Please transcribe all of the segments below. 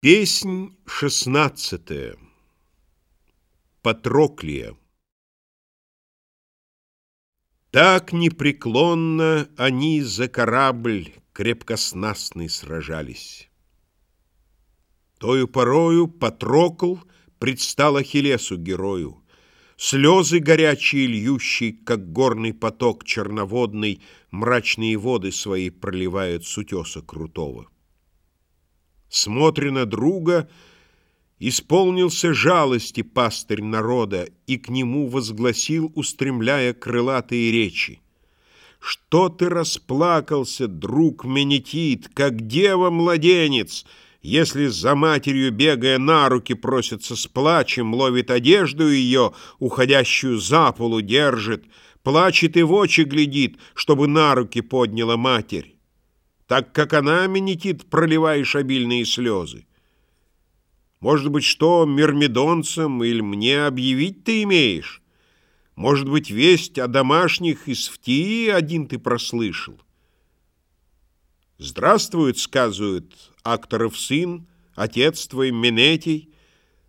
Песнь шестнадцатая. Патроклия. Так непреклонно они за корабль крепкоснастный сражались. Тою порою Патрокл предстал Ахиллесу герою, Слезы горячие льющие, как горный поток черноводный, Мрачные воды свои проливают с утеса крутого смотря на друга, Исполнился жалости пастырь народа И к нему возгласил, устремляя крылатые речи. Что ты расплакался, друг Менетит, Как дева-младенец, Если за матерью, бегая на руки, Просится с плачем, ловит одежду ее, Уходящую за полу держит, Плачет и в очи глядит, Чтобы на руки подняла матерь так как она, Менетит, проливаешь обильные слезы. Может быть, что мирмидонцам или мне объявить ты имеешь? Может быть, весть о домашних из Фтии один ты прослышал? Здравствует, сказывает, акторов сын, отец твой Менетий.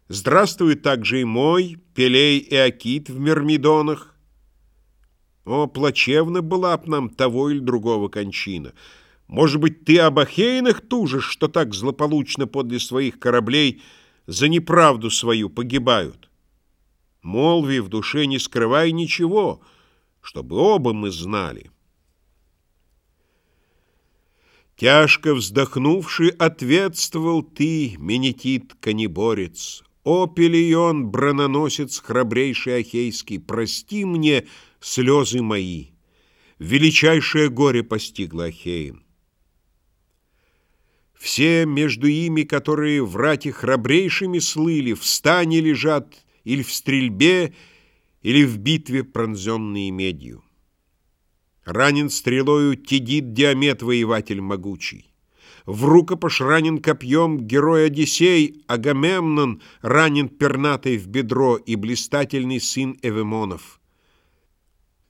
Здравствует также и мой, Пелей и Акит в Мирмидонах. О, плачевно была б нам того или другого кончина — может быть, ты об Ахейнах тужишь, что так злополучно подле своих кораблей за неправду свою погибают? Молви в душе не скрывай ничего, чтобы оба мы знали. Тяжко вздохнувший, ответствовал ты, Менетит конеборец, О, Пелион, брононосец храбрейший Ахейский, прости мне слезы мои. Величайшее горе постигло Ахеин. Все между ими, которые в рате храбрейшими слыли, в стане лежат или в стрельбе, или в битве, пронзенные медью. Ранен стрелою Тедит Диамет, воеватель могучий. В рукопаш ранен копьем герой Одиссей, Агамемнон ранен пернатой в бедро и блистательный сын Эвемонов.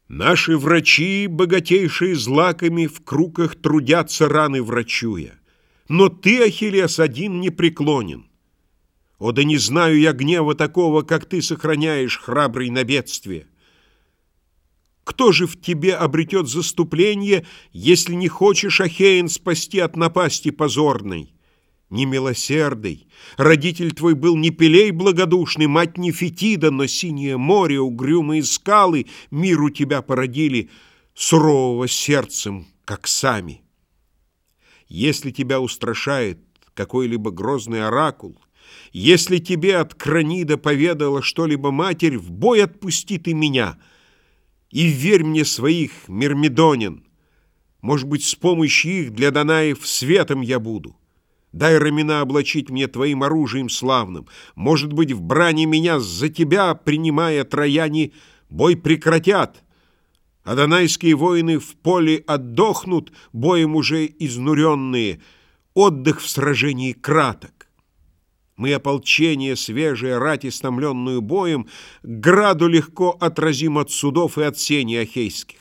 Наши врачи, богатейшие злаками, в круках трудятся раны врачуя. Но ты, Ахиллес, один не преклонен. О, да не знаю я гнева такого, как ты сохраняешь, храбрый на бедствие. Кто же в тебе обретет заступление, если не хочешь, Ахеин, спасти от напасти позорной? Немилосердый, родитель твой был не Пелей благодушный, мать не Фетида, но синее море, угрюмые скалы миру тебя породили, сурового сердцем, как сами. Если тебя устрашает какой-либо грозный оракул, если тебе от Кранида поведала что-либо матерь, в бой отпусти ты меня и верь мне своих, Мирмидонин. Может быть, с помощью их для Данаев светом я буду. Дай рамена облачить мне твоим оружием славным. Может быть, в брани меня за тебя, принимая трояне, бой прекратят». А донайские воины в поле отдохнут, боем уже изнуренные, отдых в сражении краток. Мы ополчение свежее, рать истомленную боем, граду легко отразим от судов и от сеней ахейских.